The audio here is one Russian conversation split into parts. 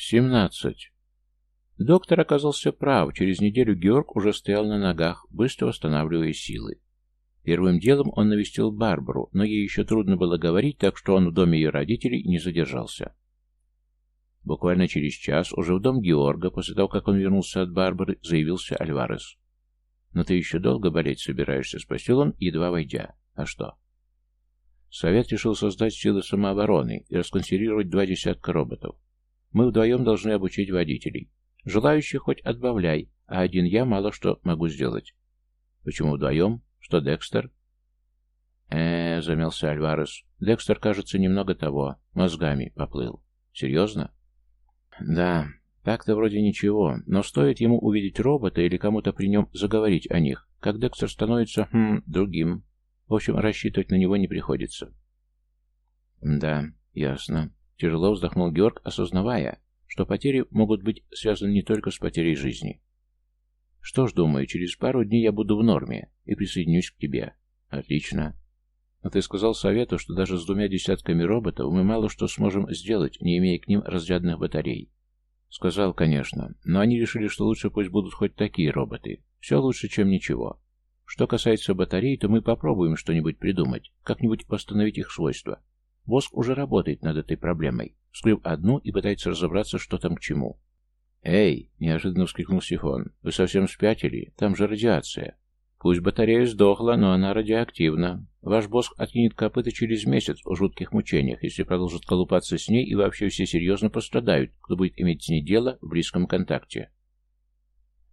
Семнадцать. Доктор оказался прав. Через неделю Георг уже стоял на ногах, быстро восстанавливая силы. Первым делом он навестил Барбару, но ей еще трудно было говорить, так что он в доме ее родителей не задержался. Буквально через час, уже в дом Георга, после того, как он вернулся от Барбары, заявился Альварес. «Но ты еще долго болеть собираешься?» — спросил он, едва войдя. «А что?» Совет решил создать силы самообороны и расконсервировать два десятка роботов. Мы вдвоем должны обучить водителей. Желающих хоть отбавляй, а один я мало что могу сделать. Почему вдвоем? Что Декстер? э замялся Альварес. Декстер, кажется, немного того, мозгами поплыл. Серьезно? Да, так-то вроде ничего, но стоит ему увидеть робота или кому-то при нем заговорить о них, как Декстер становится, хм, другим. В общем, рассчитывать на него не приходится. Да, ясно. Тяжело вздохнул Георг, осознавая, что потери могут быть связаны не только с потерей жизни. Что ж, думаю, через пару дней я буду в норме и присоединюсь к тебе. Отлично. Но ты сказал совету, что даже с двумя десятками роботов мы мало что сможем сделать, не имея к ним разрядных батарей. Сказал, конечно, но они решили, что лучше пусть будут хоть такие роботы. Все лучше, чем ничего. Что касается батарей, то мы попробуем что-нибудь придумать, как-нибудь восстановить их свойства. Воск уже работает над этой проблемой, вскрыв одну и пытается разобраться, что там к чему. «Эй!» — неожиданно вскрикнул Сифон. «Вы совсем спятили? Там же радиация!» «Пусть батарея сдохла, но она радиоактивна. Ваш босс откинет копыта через месяц в жутких мучениях, если продолжит колупаться с ней, и вообще все серьезно пострадают, кто будет иметь с ней дело в близком контакте».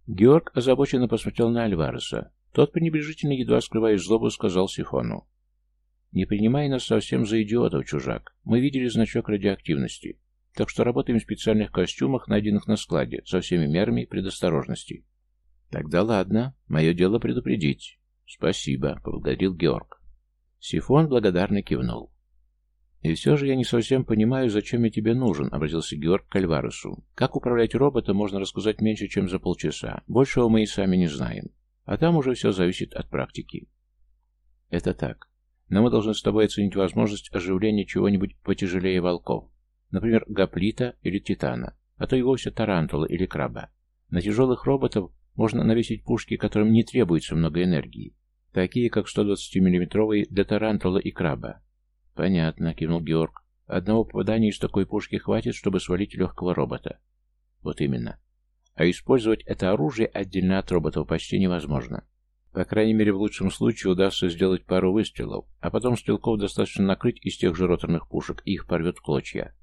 Георг озабоченно посмотрел на Альвареса. Тот пренебрежительно, едва скрывая злобу, сказал Сифону. «Не принимай нас совсем за идиотов, чужак. Мы видели значок радиоактивности, так что работаем в специальных костюмах, найденных на складе, со всеми мерами предосторожности». «Тогда ладно. Мое дело предупредить». «Спасибо», — поблагодарил Георг. Сифон благодарно кивнул. «И все же я не совсем понимаю, зачем я тебе нужен», — обратился Георг к Альваресу. «Как управлять роботом можно рассказать меньше, чем за полчаса. Большего мы и сами не знаем. А там уже все зависит от практики. Это так. Но мы должны с тобой оценить возможность оживления чего-нибудь потяжелее волков. Например, гоплита или титана, а то и вовсе тарантула или краба. На тяжелых роботов можно навесить пушки, которым не требуется много энергии, такие как 120 миллиметровые для тарантула и краба. Понятно, кивнул Георг. Одного попадания из такой пушки хватит, чтобы свалить легкого робота. Вот именно. А использовать это оружие отдельно от роботов почти невозможно. По крайней мере, в лучшем случае удастся сделать пару выстрелов, а потом стрелков достаточно накрыть из тех же роторных пушек, и их порвет клочья.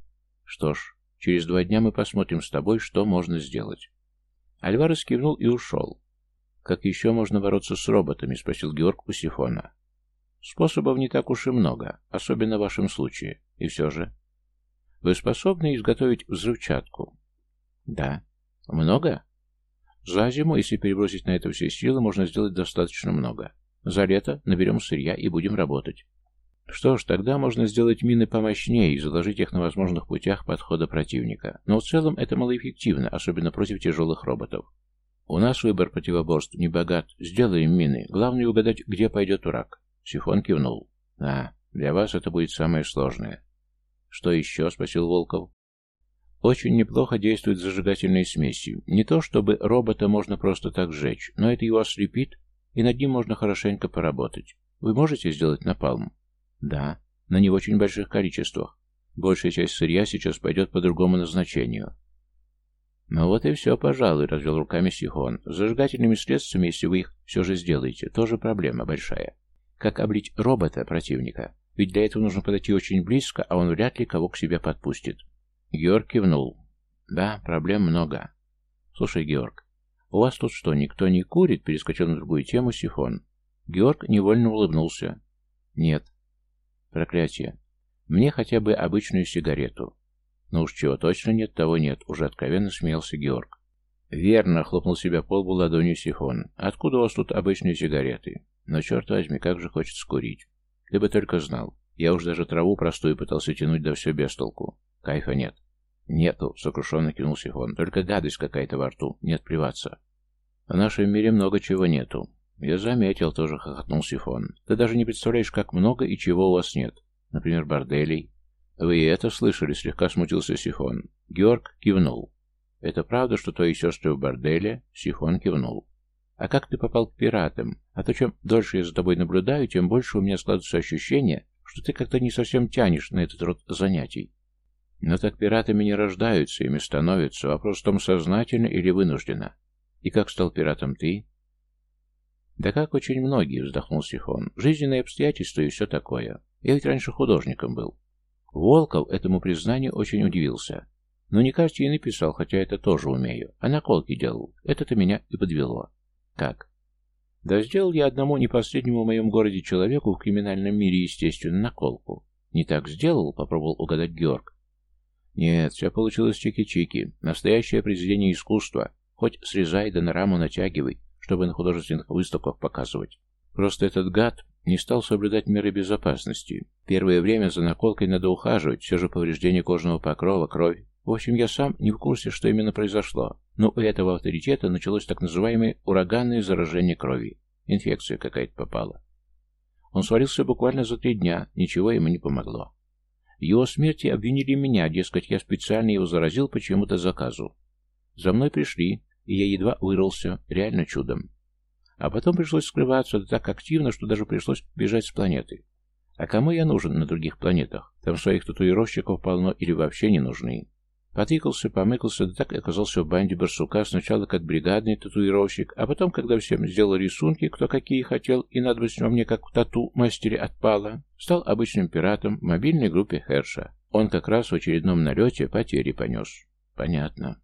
Что ж, через два дня мы посмотрим с тобой, что можно сделать. Альварес кивнул и ушел. «Как еще можно бороться с роботами?» — спросил Георг у Сифона. «Способов не так уж и много, особенно в вашем случае. И все же...» «Вы способны изготовить взрывчатку?» «Да». Много? За зиму, если перебросить на это все силы, можно сделать достаточно много. За лето наберем сырья и будем работать. Что ж, тогда можно сделать мины помощнее и заложить их на возможных путях подхода противника. Но в целом это малоэффективно, особенно против тяжелых роботов. У нас выбор противоборств не богат. Сделаем мины. Главное угадать, где пойдет враг. Сифон кивнул. А, для вас это будет самое сложное. Что еще? Спросил Волков. Очень неплохо действуют зажигательные смеси. Не то, чтобы робота можно просто так сжечь, но это его ослепит, и над ним можно хорошенько поработать. Вы можете сделать напалм? Да, на не в очень больших количествах. Большая часть сырья сейчас пойдет по другому назначению. Ну вот и все, пожалуй, развел руками Сихон. С зажигательными средствами, если вы их все же сделаете, тоже проблема большая. Как облить робота противника? Ведь для этого нужно подойти очень близко, а он вряд ли кого к себе подпустит. Георг кивнул. «Да, проблем много. Слушай, Георг, у вас тут что, никто не курит?» Перескочил на другую тему Сифон. Георг невольно улыбнулся. «Нет. Проклятие. Мне хотя бы обычную сигарету». «Ну уж чего точно нет, того нет», — уже откровенно смеялся Георг. «Верно», — хлопнул себя по лбу ладонью Сифон. «Откуда у вас тут обычные сигареты? Но, черт возьми, как же хочется курить. Ты бы только знал. Я уж даже траву простую пытался тянуть, да все без толку. Кайфа нет. «Нету», — сокрушенно кинул Сифон. «Только гадость какая-то во рту. Нет плеваться». «В нашем мире много чего нету». «Я заметил», — тоже хохотнул Сифон. «Ты даже не представляешь, как много и чего у вас нет. Например, борделей». «Вы и это слышали?» — слегка смутился Сифон. Георг кивнул. «Это правда, что твои сестры в борделе?» Сифон кивнул. «А как ты попал к пиратам? А то чем дольше я за тобой наблюдаю, тем больше у меня складывается ощущение, что ты как-то не совсем тянешь на этот род занятий. Но так пиратами не рождаются, ими становятся. Вопрос в том, сознательно или вынужденно. И как стал пиратом ты? Да как очень многие, вздохнул Сифон. Жизненные обстоятельства и все такое. Я ведь раньше художником был. Волков этому признанию очень удивился. Но не картины писал, хотя это тоже умею, а наколки делал. Это-то меня и подвело. Как? Да сделал я одному не последнему в моем городе человеку в криминальном мире, естественно, наколку. Не так сделал, попробовал угадать Георг. Нет, все получилось чики-чики. Настоящее произведение искусства. Хоть срезай да на раму натягивай, чтобы на художественных выставках показывать. Просто этот гад не стал соблюдать меры безопасности. Первое время за наколкой надо ухаживать, все же повреждение кожного покрова, кровь. В общем, я сам не в курсе, что именно произошло, но у этого авторитета началось так называемое ураганное заражение крови. Инфекция какая-то попала. Он свалился буквально за три дня, ничего ему не помогло. В его смерти обвинили меня, дескать, я специально его заразил почему-то заказу. За мной пришли, и я едва вырвался, реально чудом. А потом пришлось скрываться так активно, что даже пришлось бежать с планеты. А кому я нужен на других планетах? Там своих татуировщиков полно или вообще не нужны. Потыкался, помыкался, да так и оказался в банде барсука, сначала как бригадный татуировщик, а потом, когда всем сделал рисунки, кто какие хотел, и надобность во мне как в тату-мастере отпала, стал обычным пиратом в мобильной группе Херша. Он как раз в очередном налете потери понес. Понятно.